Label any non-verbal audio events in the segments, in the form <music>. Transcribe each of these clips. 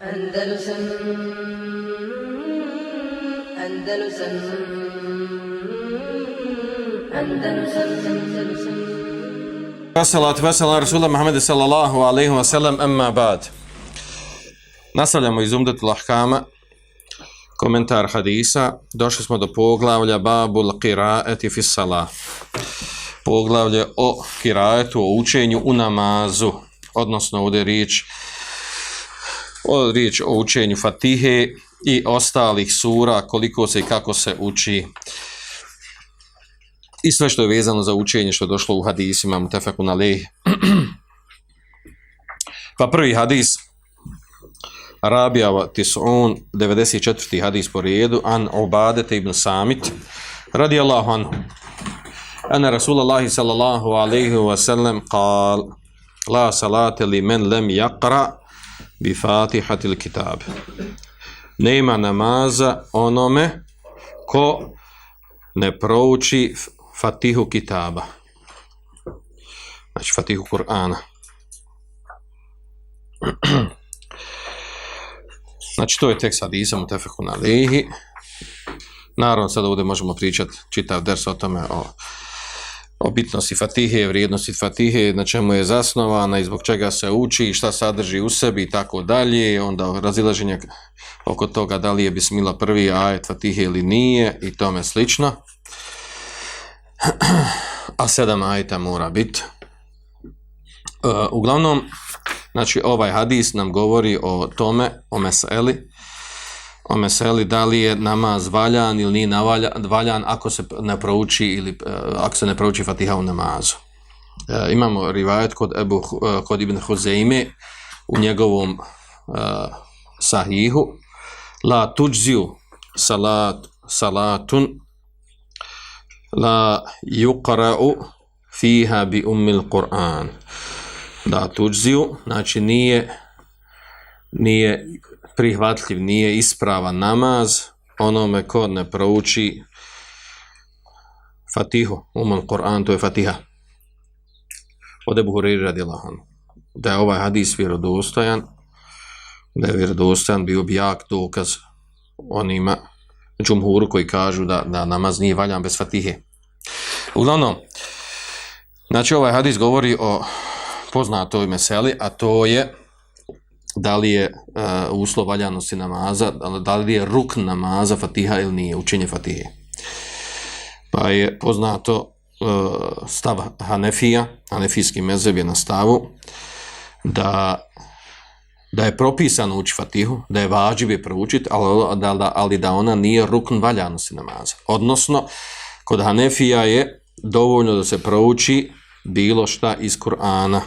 Andalusam Andalusam Andalusam Andalusam Veselat, vesela Rasula Muhammeda sallallahu alaihi wa sallam, emma ba'd. Nastavljamo iz Umdetu Lahkama, komentar hadisa. Došli smo do poglavlja Babul Qiraeti fi salah. Poglavlje o kiraetu, o učenju u namazu, odnosno ovdje riječ o, riječ o učenju Fatihe i ostalih sura, koliko se i kako se uči i sve što je vezano za učenje što je došlo u hadisima mutafakun alejh. <clears throat> pa prvi hadis Rabija Tis'un 94. hadis po redu an Ubadete ibn Samit radijallahu anhu Ana Rasulullahi sallallahu alaihi wa sallam qal La salate li men lem yaqra bi fatihatil kitab Nema namaza onome ko ne prouči Fatihu Kitaba. Znači Fatihu Kur'ana. <clears throat> Znači to je tekst hadisa tefeku na lihi. Naravno sad ovdje možemo pričati čitav ders o tome o, o bitnosti Fatihe, vrijednosti Fatihe, na čemu je zasnovana i zbog čega se uči, šta sadrži u sebi i tako dalje. Onda razilaženje oko toga da li je Bismila prvi ajet Fatihe ili nije i tome slično a sedam ajeta mora biti. E, uglavnom, znači ovaj hadis nam govori o tome, o meseli, o meseli da li je namaz valjan ili nije navaljan, valjan ako se ne prouči ili uh, ako se ne prouči fatiha u namazu. Uh, imamo rivajet kod, Ebu, uh, kod Ibn Huzeime u njegovom uh, sahihu la tuđziju salat, salatun la yuqra'u fiha bi ummil Qur'an. La tuđziju, znači nije nije prihvatljiv, nije ispravan namaz onome ko ne prouči Fatihu, ummil Kur'an, to je Fatiha. Od Ebu Huriri radijallahu anhu. Da je ovaj hadis vjerodostojan, da je vjerodostojan, bio bi jak dokaz onima džumhuru koji kažu da, da namaz nije valjan bez fatihe. Uglavnom, znači ovaj hadis govori o poznatoj meseli, a to je da li je uh, uslov valjanosti namaza, da li je ruk namaza fatiha ili nije, učenje fatihe. Pa je poznato uh, stav Hanefija, Hanefijski mezeb je na stavu, da da je propisano uči Fatihu, da je vađiv je proučiti, ali da, ali da ona nije rukn valjanosti namaza. Odnosno, kod Hanefija je dovoljno da se prouči bilo šta iz Kur'ana.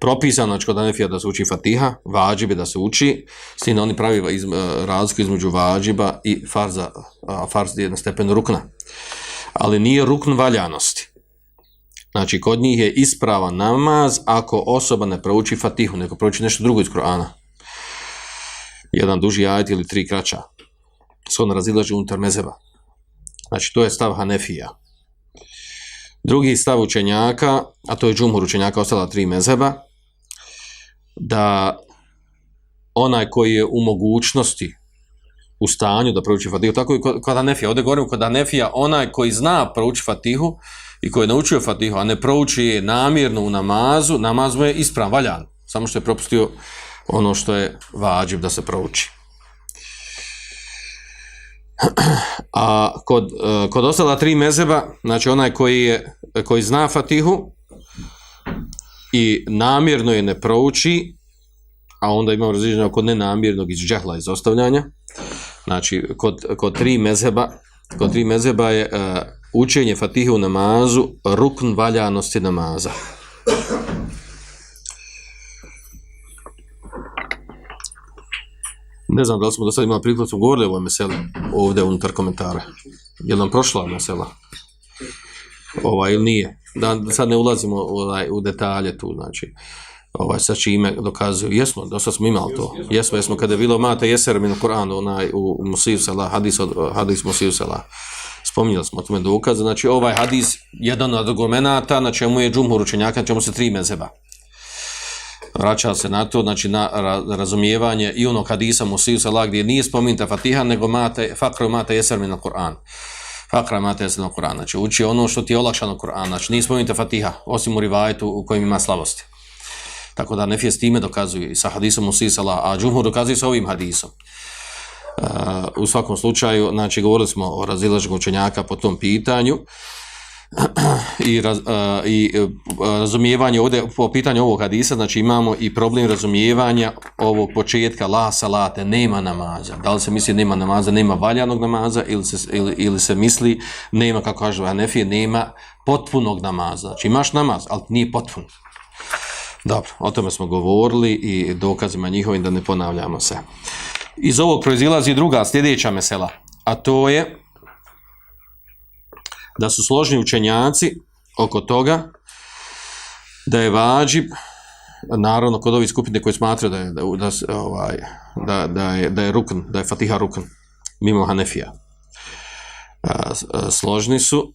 Propisano je kod Hanefija da se uči Fatiha, vađibe da se uči, s tim oni pravi iz, e, razliku između vađiba i farza, a farz je na stepenu rukna. Ali nije rukn valjanosti. Znači, kod njih je isprava namaz ako osoba ne prouči fatihu, neko prouči nešto drugo iz Korana. Jedan duži ajet ili tri kraća. Se ono razilaži unutar mezeba. Znači, to je stav Hanefija. Drugi stav učenjaka, a to je džumhur učenjaka, ostala tri mezeba, da onaj koji je u mogućnosti u stanju da prouči fatihu, tako i kod Hanefija. Ovdje govorimo kod Hanefija, onaj koji zna prouči fatihu, i koji je naučio Fatihu, a ne prouči je namjerno u namazu, namaz mu je ispravan, valjan. Samo što je propustio ono što je vađiv da se prouči. <clears throat> A kod, eh, kod ostala tri mezeba, znači onaj koji, je, koji zna Fatihu i namjerno je ne prouči, a onda imamo razliženje kod nenamjernog iz džehla iz ostavljanja, znači kod, kod tri mezeba, kod tri mezeba je uh, učenje fatihe u namazu rukn valjanosti namaza. Ne znam da li smo do sada imali priklad, smo govorili o ovoj meseli ovdje unutar komentara. Je li nam prošla mesela? Ova ili nije? Da sad ne ulazimo ovaj, u detalje tu, znači ovaj, sa čime dokazuju. Jesmo, do sada smo imali to. Jesmo, jesmo, kada je bilo mate jeser min Kur'anu, onaj, u, u Musiju Sela, hadis, hadis Musiju Sela spominjali smo o tome dokaze, znači ovaj hadis, jedan od argumenta, na čemu je džumhur učenjaka, na čemu se tri mezeba. vraća se na to, znači na ra, razumijevanje i onog hadisa Musiju Salah gdje nije spomenuta Fatiha, nego mate, fakra mate jeser min Kur'an. Fakra mate jeser Kur'an. Znači uči ono što ti je olakšano Kur'an. Znači nije spomenuta Fatiha, osim u rivajetu u kojem ima slabosti. Tako da Nefije s time dokazuje i sa hadisom Musiju a Džumhur dokazuje sa ovim hadisom. Uh, u svakom slučaju, znači govorili smo o razilaženju učenjaka po tom pitanju. Uh, <clears throat> i, raz, uh, i uh, razumijevanje ovdje po pitanju ovog hadisa, znači imamo i problem razumijevanja ovog početka la salate, nema namaza. Da li se misli nema namaza, nema valjanog namaza ili se, ili, ili se misli nema, kako kaže Hanefije, nema potpunog namaza. Znači imaš namaz, ali nije potpun. Dobro, o tome smo govorili i dokazima njihovim da ne ponavljamo se. Iz ovog proizilazi druga sljedeća mesela, a to je da su složni učenjaci oko toga da je vađib naravno kod ovih skupine koji smatraju da je da, da, ovaj, da, da, je, da je rukn, da je fatiha rukn mimo Hanefija složni su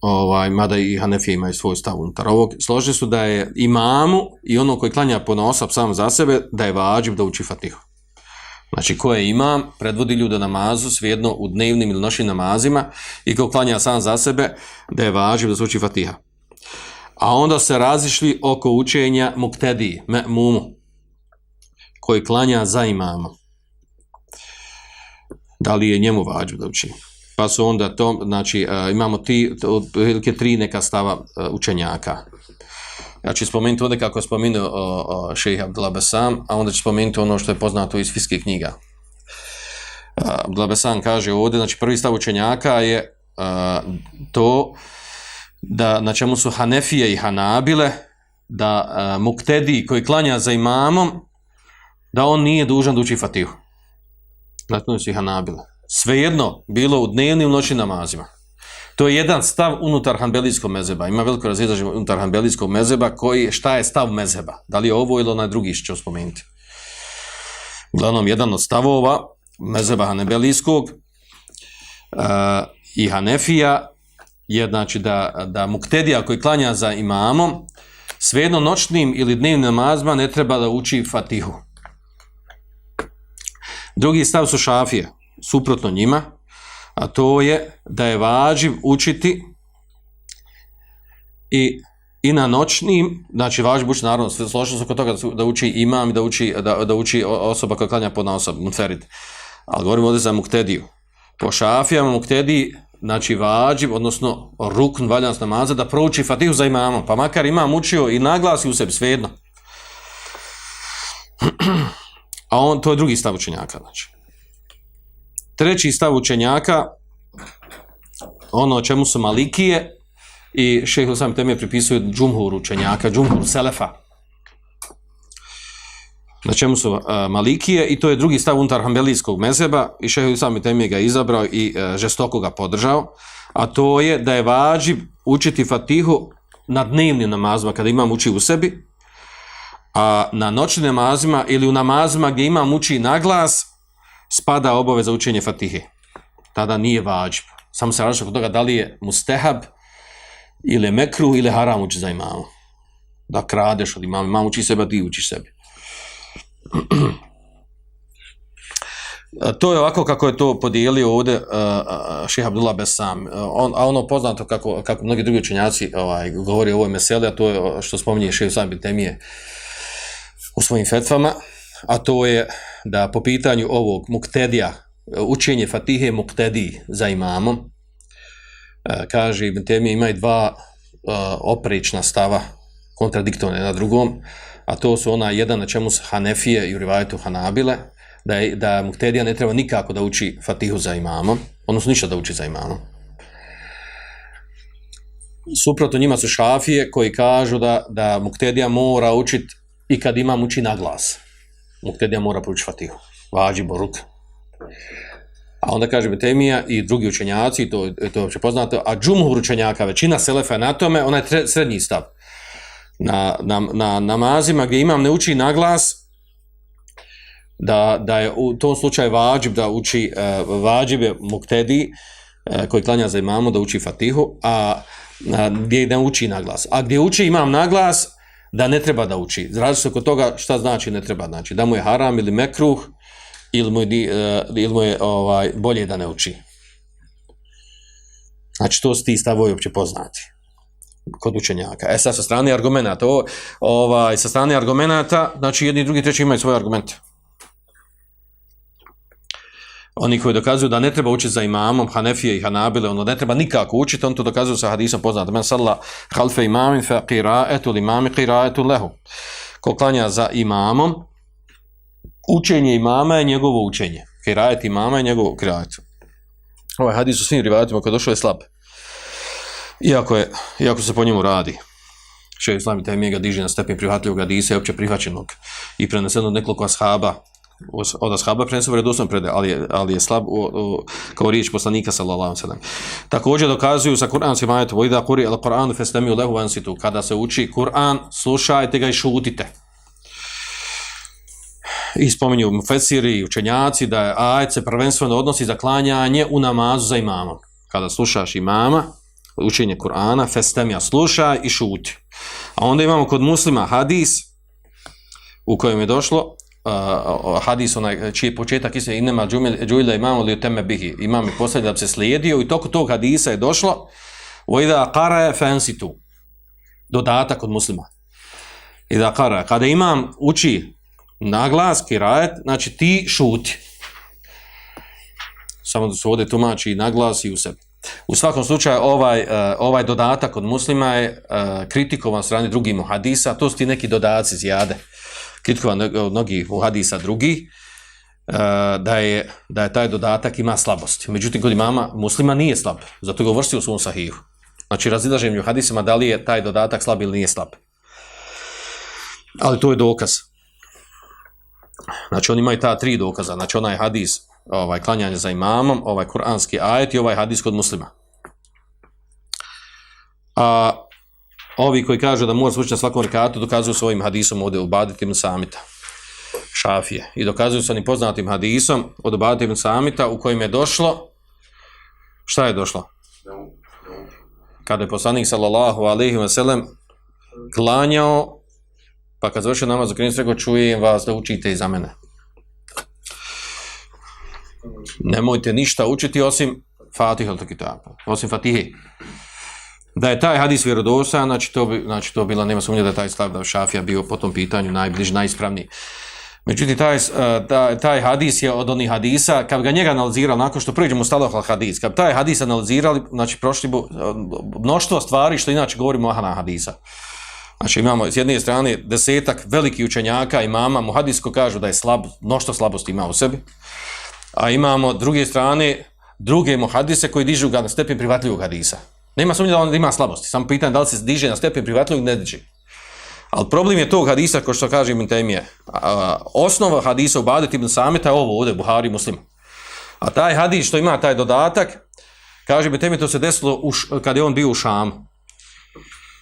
ovaj, mada i Hanefije imaju svoj stav unutar ovog, složni su da je imamu i ono koji klanja ponosa sam za sebe, da je vađib da uči fatihu. Znači, ko je imam, predvodi ljude namazu, svijedno u dnevnim ili noćnim namazima i ko klanja sam za sebe, da je važiv da se uči fatiha. A onda se razišli oko učenja muktedi, mumu, koji klanja za imama. Da li je njemu važiv da uči? Pa su onda to, znači, eh, imamo ti, otprilike tri neka stava eh, učenjaka. Ja ću spomenuti ovdje kako je spomenuo šeha Abdelabesam, a onda ću spomenuti ono što je poznato iz fiskih knjiga. Abdelabesam kaže ovdje, znači prvi stav učenjaka je a, to da na čemu su Hanefije i Hanabile, da a, muktedi koji klanja za imamom, da on nije dužan da uči fatihu. Znači su i Hanabile. Svejedno, bilo u dnevnim noći namazima. To je jedan stav unutar hanbelijskog mezeba. Ima veliko razredaženje unutar hanbelijskog mezeba koji, šta je stav mezeba? Da li je ovo ili onaj drugi što ću spomenuti? Uglavnom, jedan od stavova mezeba hanbelijskog uh, i hanefija je znači da, da muktedija koji klanja za imamom svejedno noćnim ili dnevnim namazima ne treba da uči fatihu. Drugi stav su šafije, suprotno njima, a to je da je vađiv učiti i i na noćnim, znači važiv učiti, naravno, složno se kod toga da uči imam i da uči, da, da uči osoba koja klanja pod osob, mutferid. Ali govorimo ovdje za muktediju. Po šafijama muktediji, znači vađiv, odnosno rukn valjanost namaza, da prouči fatihu za imamom. Pa makar imam učio i naglasi u sebi, svejedno. <clears throat> A on, to je drugi stav učenjaka, znači treći stav učenjaka, ono o čemu su malikije, i šeho sam teme pripisuje džumhur učenjaka, džumhur selefa, na čemu su uh, malikije, i to je drugi stav unutar hambelijskog mezeba, i šeho sam teme ga izabrao i uh, žestoko ga podržao, a to je da je vađib učiti fatihu na dnevnim namazima, kada imam uči u sebi, a na noćnim namazima ili u namazima gdje imam uči na glas, spada obaveza učenje Fatihe. Tada nije vađb. Samo se različno kod toga da li je mustehab ili mekru ili haram uči za imamu. Da kradeš od imama. Imam uči sebe, ti učiš sebi. <clears throat> to je ovako kako je to podijelio ovdje eh, eh, uh, Šeha Abdullah Besam. Eh, on, a ono poznato kako, kako mnogi drugi učenjaci ovaj, govori o ovoj meseli, a to je što spominje Šeha Sami Temije u svojim fetvama, a to je da po pitanju ovog muktedija, učenje Fatihe muktedi za imamom, e, kaže Ibn Temije ima dva oprična oprečna stava kontradiktorne na drugom, a to su ona jedan na čemu su Hanefije i Urivajetu Hanabile, da, je, da muktedija ne treba nikako da uči Fatihu za imamom, odnosno ništa da uči za imamom. Suprotno njima su šafije koji kažu da, da muktedija mora učiti i kad imam uči na glas muktedija mora proučiti fatihu. Vađi boruk. A onda kaže Betemija i drugi učenjaci, to, to je opće poznato, a džumhur učenjaka, većina selefa na tome, ona tre, srednji stav. Na, na, na namazima gdje imam ne uči na glas, da, da je u tom slučaju vađib da uči, uh, vađib je muktedi, uh, koji klanja za imamu da uči fatihu, a, a gdje ne uči na glas. A gdje uči imam na glas, da ne treba da uči. Razli se kod toga šta znači ne treba. Znači da mu je haram ili mekruh ili mu je, e, ili mu je ovaj, bolje da ne uči. Znači to su ti stavovi uopće poznati kod učenjaka. E sad sa strane argumenta, to, ovaj, sa strane argumenta, znači jedni i drugi treći imaju svoje argumente. Oni koji dokazuju da ne treba učiti za imamom, Hanefije i Hanabile, ono ne treba nikako učiti, on to dokazuju sa hadisom poznat. Men salla halfe imamin fe qiraetu li imami qiraetu lehu. Ko klanja za imamom, učenje imama je njegovo učenje. Qiraet imama je njegovo qiraet. Ovaj hadis u svim rivajatima koji je došao je slab. Iako, je, iako se po njemu radi. Še Islami taj mi ga diže na stepen prihvatljivog hadisa i opće prihvaćenog i preneseno od nekoliko ashaba od ashaba prenesu vredostom prede, ali je, ali je slab u, u, kao riječ poslanika sallallahu alejhi ve sellem. Također dokazuju sa kuranskim ajetom "Wa idha quri al-Qur'an fastami'u lahu wansitu" kada se uči Kur'an, slušajte ga i šutite. I spominju mufesiri i učenjaci da je ajet se prvenstveno odnosi za klanjanje u namazu za imamom. Kada slušaš imama, učenje Kur'ana, festemija slušaj i šuti. A onda imamo kod muslima hadis u kojem je došlo uh, hadis onaj čiji je početak ise inema džuila imamo li teme bihi. Imam je postavlja da bi se slijedio i toko tog hadisa je došlo o qara kara fansitu. Dodatak od muslima. I da kara kada imam uči naglas kirajet znači ti šuti. Samo da se ovdje tumači i naglas i u sebi. U svakom slučaju ovaj, uh, ovaj dodatak od muslima je uh, kritikovan strani drugih hadisa, to su ti neki dodaci zjade, kritikovan od mnogih hadisa drugih, uh, e, da, je, da je taj dodatak ima slabosti. Međutim, kod imama muslima nije slab, zato ga uvrsti u svom sahihu. Znači, razilaženju hadisima da li je taj dodatak slab ili nije slab. Ali to je dokaz. Znači, oni imaju ta tri dokaza. Znači, onaj hadis, ovaj klanjanje za imamom, ovaj kuranski ajet i ovaj hadis kod muslima. A ovi koji kažu da mora se na svakom rekatu, dokazuju svojim hadisom ovdje u Baditim Samita, Šafije. I dokazuju se onim poznatim hadisom od Baditim Samita u kojim je došlo, šta je došlo? Kada je poslanik sallallahu alaihi wa sallam klanjao, pa kad završio namaz u krenicu rekao, čujem vas da učite iza mene nemojte ništa učiti osim Fatih al-Kitab, osim Fatihe. Da je taj hadis vjerodosan, znači to bi znači to bila nema sumnje da je taj stav da Šafija bio po tom pitanju najbliži, najispravniji. Međutim taj eh, taj, taj hadis je od onih hadisa, kad ga njega analizirali nakon što pređemo u Stalohal hadis, kad taj hadis analizirali, znači prošli bu, eh, mnoštvo stvari što inače govorimo o hadisa. Znači imamo s jedne strane desetak velikih učenjaka i mama muhadisko kažu da je slab, mnoštvo slabosti ima u sebi a imamo druge strane druge muhadise koji dižu ga na stepen privatljivog hadisa. Nema sumnje da on ima slabosti, samo pitanje da li se diže na stepen prihvatljivog ne diže. Ali problem je tog hadisa, ko što kaže Ibn Taymije, osnova hadisa u Badet Ibn Sameta je ovo ovdje, Buhari muslim. A taj hadis što ima taj dodatak, kaže Ibn Temije, to se desilo u, kad je on bio u Šamu.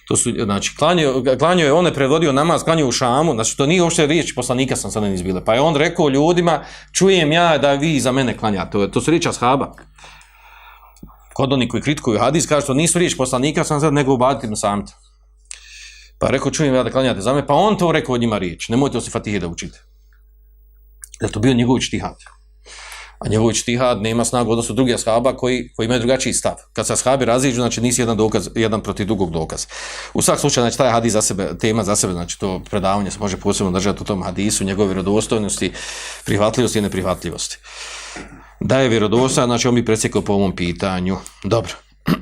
To su, znači, klanio, klanio je, on je prevodio namaz, klanio u Šamu, znači to nije uopšte riječ poslanika sam sada izbile. Pa je on rekao ljudima, čujem ja da vi za mene klanjate. To, to su riječ ashaba. Kod oni koji kritikuju hadis, kaže što nisu riječ poslanika sam sad nego ubaditi na samta. Pa rekao, čujem ja da klanjate za me, pa on to rekao njima riječ, nemojte osim fatihe da učite. Jer to bio njegov čtihad? a njegov čtihad nema snagu odnosu drugi ashaba koji, koji imaju drugačiji stav. Kad se ashabi raziđu, znači nisi jedan, dokaz, jedan protiv drugog dokaz. U svak slučaju, znači taj hadis za sebe, tema za sebe, znači to predavanje se može posebno držati u tom hadisu, njegove vjerodostojnosti, prihvatljivosti i neprihvatljivosti Da je vjerodostojan, znači on bi presjekao po ovom pitanju. Dobro. <clears throat>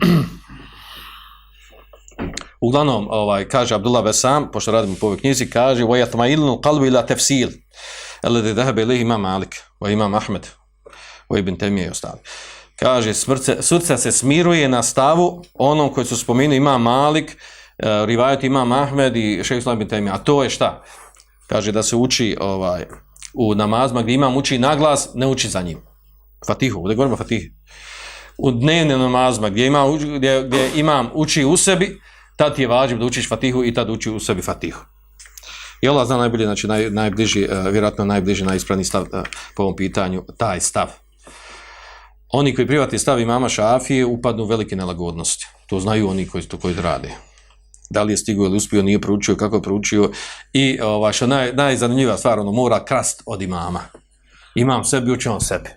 Uglavnom, ovaj, kaže Abdullah Besam, pošto radimo po ovoj knjizi, kaže وَيَتْمَيِلْنُ قَلْبِ إِلَا تَفْسِيلِ الَّذِي ذَهَبَ إِلَيْهِ imam Malik, wa imam Ahmed, o Ibn Temije i ostali. Kaže, srce, srce se smiruje na stavu onom koji su spominuli ima Malik, uh, Rivajat ima Ahmed i Šeх Islam Ibn Temije. A to je šta? Kaže da se uči ovaj u namazma gdje imam uči naglas, ne uči za njim. Fatihu, ovdje govorimo Fatihu. U dnevnim namazima gdje, ima, gdje, gdje imam uči u sebi, tad ti je važno da učiš Fatihu i tad uči u sebi Fatihu. I Allah zna najbolje, znači naj, najbliži, e, vjerojatno najbliži, najispravniji stav e, po ovom pitanju, taj stav oni koji privati stav imama Šafije upadnu u velike nelagodnosti. To znaju oni koji to koji rade. da li je stigao ili uspio, nije proučio, kako je proučio i ovaj, što naj, najzanimljiva stvar, ono, mora krast od imama. Imam sebi, uči on sebi.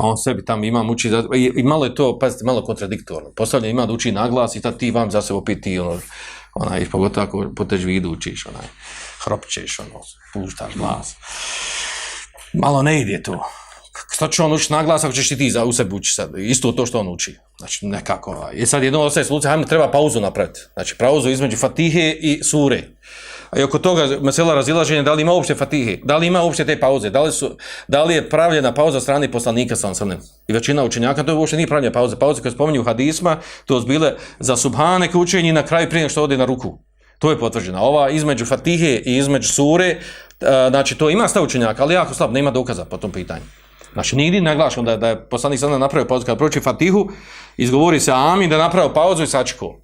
A on sebi tam imam uči, za- i, i malo je to, pazite, malo kontradiktorno. Postavlja ima da uči naglas i tad ti vam za sebe piti, ono, onaj, pogotovo ako po težvidu učiš, onaj, hropćeš, ono, puštaš glas. Malo ne ide to. Što će on učiti naglas ako ćeš ti ti za u sebi uči sad? Isto to što on uči. Znači, nekako. ovaj. I sad jedno ostaje slučaj, hajmo, treba pauzu napraviti. Znači, pauzu između Fatihe i Sure. A i oko toga mesela razilaženja, da li ima uopšte Fatihe, da li ima uopšte te pauze, da li, su, da li je pravljena pauza strani poslanika sa onom I većina učenjaka to uopšte nije pravljena pauza. Pauze koje spominju u hadisma, to su bile za subhane učenje i na kraju prije što ode na ruku. To je potvrđeno. Ova između Fatihe i između Sure, znači to ima stav učenjaka, ali jako slab, nema dokaza po tom pitanju. Znači, nigdje naglašeno da, da je poslanik sada napravio pauzu kada proči Fatihu, izgovori se amin da je napravio pauzu i sačekao.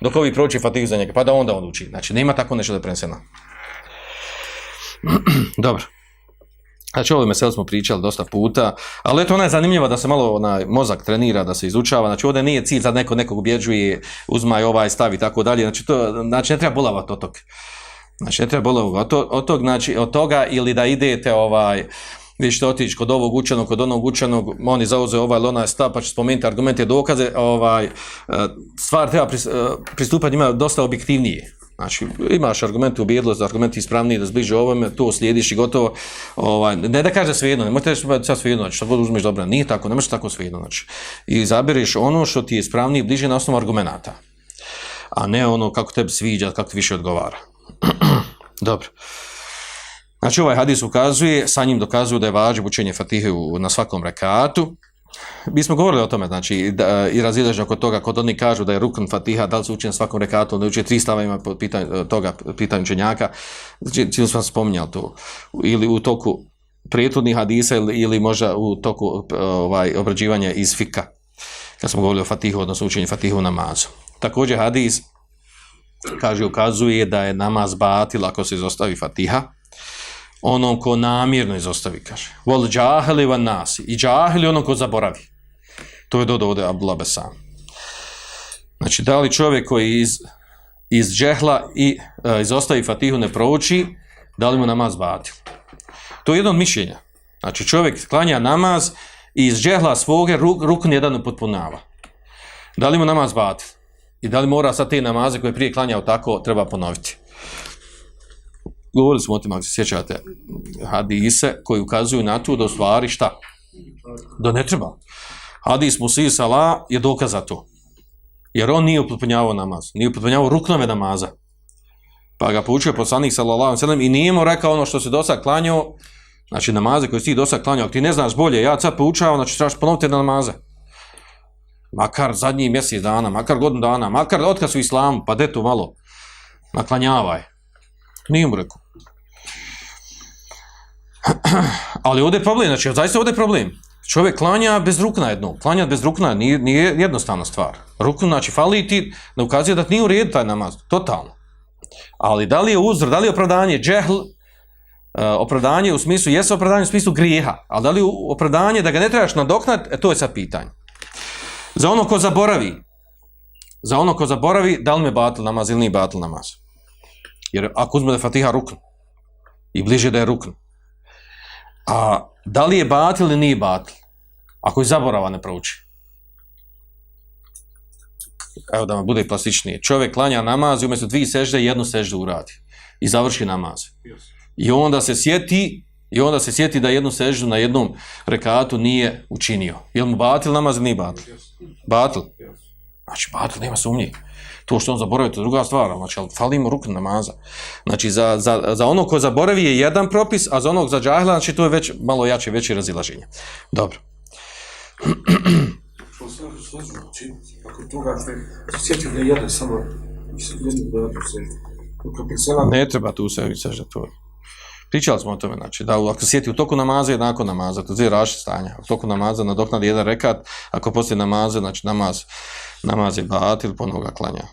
Dok ovi proči fatigu za njega, pa da onda on uči. Znači, nema tako nešto da je preneseno. <clears throat> Dobro. Znači, ovo meselu smo pričali dosta puta, ali eto, ona je zanimljiva da se malo onaj mozak trenira, da se izučava. Znači, ovdje nije cilj da neko nekog ubjeđuje, uzmaj ovaj stav i tako dalje. Znači, to, znači, ne treba bolavati od tog. Znači, ne treba bolavati od, to, od, tog, znači, od toga ili da idete ovaj, vi ćete otići kod ovog učenog, kod onog učenog, oni zauze zauzeo ovaj ili onaj stav, pa će spomenuti argumente, dokaze, ovaj, e, stvar treba e, pristupati njima dosta objektivnije. Znači, imaš argumente ubijedlost, argumenti ispravniji da zbliže ovome, to slijediš i gotovo. Ovaj, ne da kaže svejedno, ne možete reći sad svejedno, znači što god uzmeš dobro, nije tako, ne možeš tako svejedno. Znači. I zabiriš ono što ti je ispravnije bliže na osnovu argumenata, a ne ono kako tebi sviđa, kako ti više odgovara. <clears throat> dobro. Znači ovaj hadis ukazuje, sa njim dokazuje da je vađib učenje Fatihe u, na svakom rekatu. Mi smo govorili o tome, znači, da, i razilaže oko toga, kod oni kažu da je rukn Fatiha, da li se uči na svakom rekatu, da uči tri stava ima pitanje, pitanju toga, pitanju učenjaka, znači, cijelo sam spominjali to, ili u toku prijetudnih hadisa ili, ili možda u toku ovaj, obrađivanja iz fika, kad smo govorili o Fatihu, odnosno učenju Fatihu u namazu. Također hadis, kaže, ukazuje da je namaz batil ako se izostavi Fatiha, onom ko namjerno izostavi, kaže. Vol džaheli van nasi. I džaheli onom ko zaboravi. To je dodao ovdje Abdullah Besan. Znači, da li čovjek koji iz, iz džehla i e, izostavi fatihu ne prouči, da li mu namaz batil? To je jedno od mišljenja. Znači, čovjek klanja namaz i iz džehla svoge ruk, rukn jedan upotpunava. Da li mu namaz batil? I da li mora sad te namaze koje prije klanjao tako, treba ponoviti? Govorili smo o tim, ako se sjećate, hadise koji ukazuju na to da u stvari šta? Da ne treba. Hadis Musi Sala je dokaz za to. Jer on nije upotpunjavao namaz, nije upotpunjavao ruknove namaza. Pa ga poučio poslanik sallallahu alejhi ve sellem i nije mu rekao ono što se dosad klanjao, znači namaze koje si ti dosad klanjao, ako ti ne znaš bolje, ja sad poučavam, znači trebaš ponoviti na namaze. Makar zadnji mjesec dana, makar godinu dana, makar otkad su u islamu, pa detu malo, naklanjavaj. Nije mu rekao. <clears throat> Ali ovdje je problem, znači zaista ovdje je problem. Čovjek klanja bez rukna jednu, Klanja bez rukna nije, nije jednostavna stvar. Ruku, znači, fali ti da ukazuje da nije u redu taj namaz. Totalno. Ali da li je uzor, da li je opravdanje džehl, uh, opravdanje u smislu, jesu opravdanje u smislu grijeha, ali da li je opravdanje da ga ne trebaš nadoknat, e, to je sad pitanje. Za ono ko zaboravi, za ono ko zaboravi, da li me batil namaz ili nije batil namaz. Jer ako uzme da je Fatiha rukn, i bliže da je rukn, a da li je batil ili nije batil, ako je zaborava ne prouči. Evo da vam bude plastičnije. Čovjek klanja namaz i umjesto dvije sežde jednu seždu uradi. I završi namaz. I onda se sjeti i onda se sjeti da jednu seždu na jednom rekatu nije učinio. Je li mu batil namaz ili nije batil? Batil. Znači, batil nema sumnje. To što on zaboravio, to je druga stvar. Znači, ali fali mu rukn namaza. Znači, za, za, za ono ko zaboravi je jedan propis, a za onog za džahila, znači, to je već malo jače, veće razilaženje. Dobro. Što se činiti, ako toga što je sjetio da jede samo jednu Ne treba tu se sežda to. Pričali smo o tome, znači, da ako se sjeti u toku namaza, jednako namaza, to je raši stanja. U toku namaza nadoknadi jedan rekat, ako poslije namaza, znači namaz, namaz je batil, ponovo ga klanja.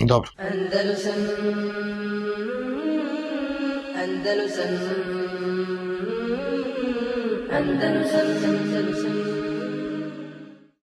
Dobro. Andalusam Andalusam Andalusam Andalusam